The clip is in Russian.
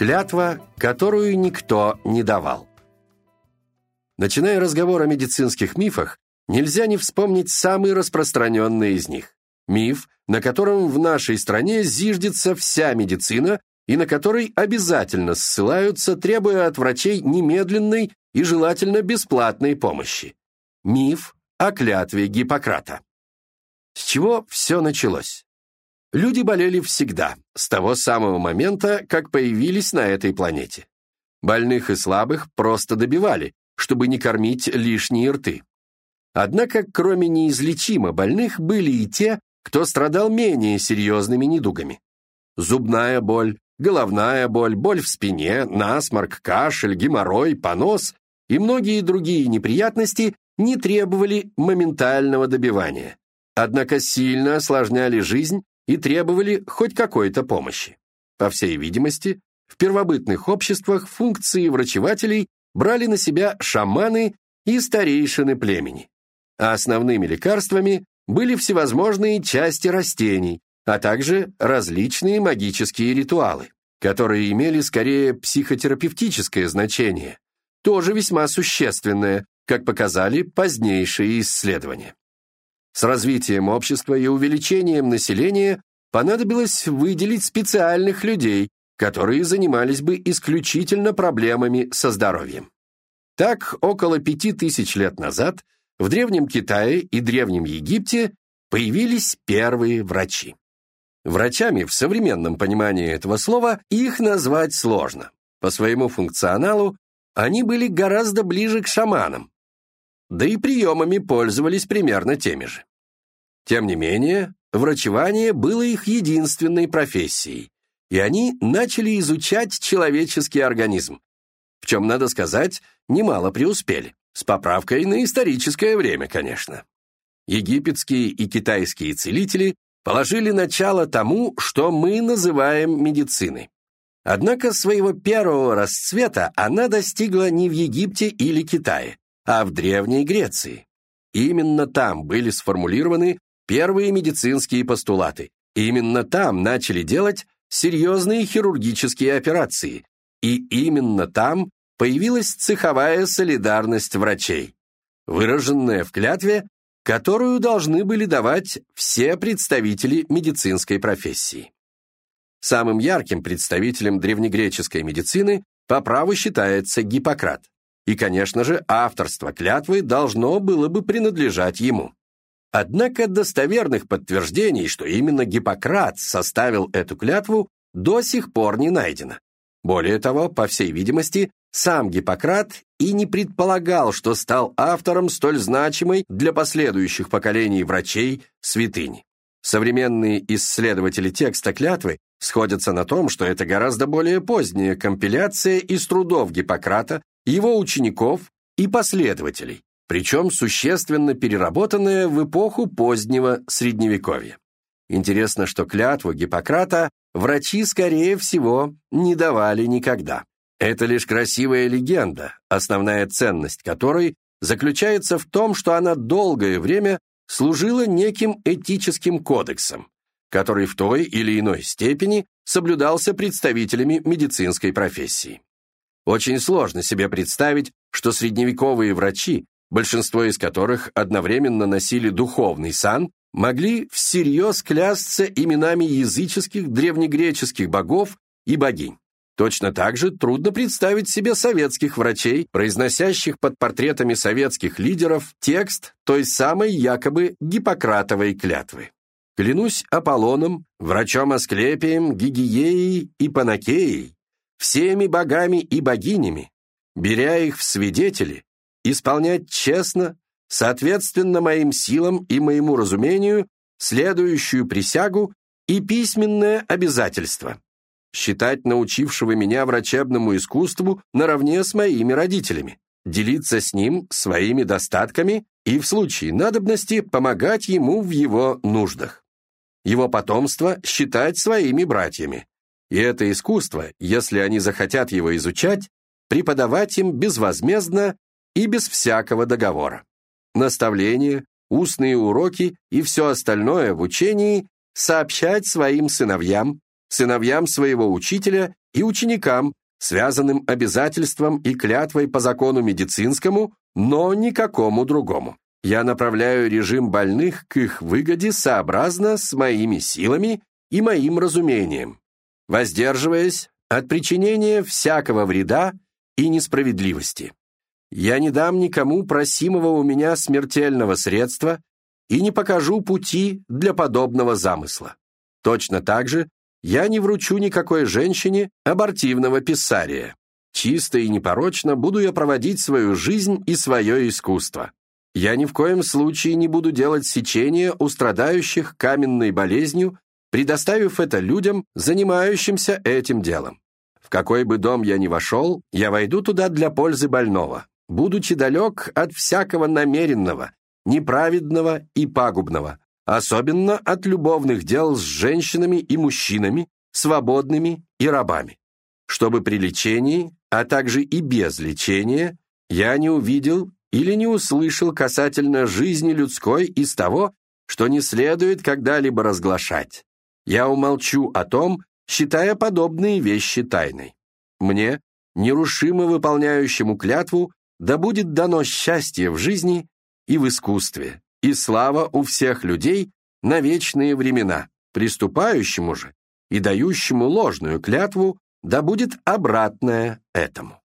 Клятва, которую никто не давал. Начиная разговор о медицинских мифах, нельзя не вспомнить самый распространенный из них. Миф, на котором в нашей стране зиждется вся медицина и на который обязательно ссылаются, требуя от врачей немедленной и желательно бесплатной помощи. Миф о клятве Гиппократа. С чего все началось? Люди болели всегда, с того самого момента, как появились на этой планете. Больных и слабых просто добивали, чтобы не кормить лишние рты. Однако, кроме неизлечимо больных, были и те, кто страдал менее серьезными недугами. Зубная боль, головная боль, боль в спине, насморк, кашель, геморрой, понос и многие другие неприятности не требовали моментального добивания, однако сильно осложняли жизнь и требовали хоть какой-то помощи. По всей видимости, в первобытных обществах функции врачевателей брали на себя шаманы и старейшины племени, а основными лекарствами были всевозможные части растений, а также различные магические ритуалы, которые имели скорее психотерапевтическое значение, тоже весьма существенное, как показали позднейшие исследования. С развитием общества и увеличением населения понадобилось выделить специальных людей, которые занимались бы исключительно проблемами со здоровьем. Так, около пяти тысяч лет назад в Древнем Китае и Древнем Египте появились первые врачи. Врачами в современном понимании этого слова их назвать сложно. По своему функционалу они были гораздо ближе к шаманам, да и приемами пользовались примерно теми же. Тем не менее, врачевание было их единственной профессией, и они начали изучать человеческий организм, в чем, надо сказать, немало преуспели, с поправкой на историческое время, конечно. Египетские и китайские целители положили начало тому, что мы называем медициной. Однако своего первого расцвета она достигла не в Египте или Китае, а в Древней Греции. Именно там были сформулированы первые медицинские постулаты. Именно там начали делать серьезные хирургические операции. И именно там появилась цеховая солидарность врачей, выраженная в клятве, которую должны были давать все представители медицинской профессии. Самым ярким представителем древнегреческой медицины по праву считается Гиппократ. И, конечно же, авторство клятвы должно было бы принадлежать ему. Однако достоверных подтверждений, что именно Гиппократ составил эту клятву, до сих пор не найдено. Более того, по всей видимости, сам Гиппократ и не предполагал, что стал автором столь значимой для последующих поколений врачей святыни. Современные исследователи текста клятвы сходятся на том, что это гораздо более поздняя компиляция из трудов Гиппократа, его учеников и последователей, причем существенно переработанная в эпоху позднего Средневековья. Интересно, что клятву Гиппократа врачи, скорее всего, не давали никогда. Это лишь красивая легенда, основная ценность которой заключается в том, что она долгое время служила неким этическим кодексом, который в той или иной степени соблюдался представителями медицинской профессии. Очень сложно себе представить, что средневековые врачи, большинство из которых одновременно носили духовный сан, могли всерьез клясться именами языческих древнегреческих богов и богинь. Точно так же трудно представить себе советских врачей, произносящих под портретами советских лидеров текст той самой якобы Гиппократовой клятвы. Клянусь Аполлоном, врачом Асклепием, Гигиеей и Панакеей, всеми богами и богинями, беря их в свидетели, исполнять честно, соответственно моим силам и моему разумению, следующую присягу и письменное обязательство считать научившего меня врачебному искусству наравне с моими родителями, делиться с ним своими достатками и в случае надобности помогать ему в его нуждах. Его потомство считать своими братьями. И это искусство, если они захотят его изучать, преподавать им безвозмездно и без всякого договора. Наставления, устные уроки и все остальное в учении сообщать своим сыновьям, сыновьям своего учителя и ученикам, связанным обязательством и клятвой по закону медицинскому, но никакому другому. Я направляю режим больных к их выгоде сообразно с моими силами и моим разумением, воздерживаясь от причинения всякого вреда и несправедливости. Я не дам никому просимого у меня смертельного средства и не покажу пути для подобного замысла. Точно так же я не вручу никакой женщине абортивного писария. Чисто и непорочно буду я проводить свою жизнь и свое искусство. Я ни в коем случае не буду делать сечения у страдающих каменной болезнью, предоставив это людям, занимающимся этим делом. В какой бы дом я ни вошел, я войду туда для пользы больного, будучи далек от всякого намеренного, неправедного и пагубного, особенно от любовных дел с женщинами и мужчинами, свободными и рабами. Чтобы при лечении, а также и без лечения, я не увидел или не услышал касательно жизни людской из того, что не следует когда-либо разглашать. Я умолчу о том, считая подобные вещи тайной. Мне, нерушимо выполняющему клятву, да будет дано счастье в жизни и в искусстве, и слава у всех людей на вечные времена, приступающему же и дающему ложную клятву, да будет обратное этому.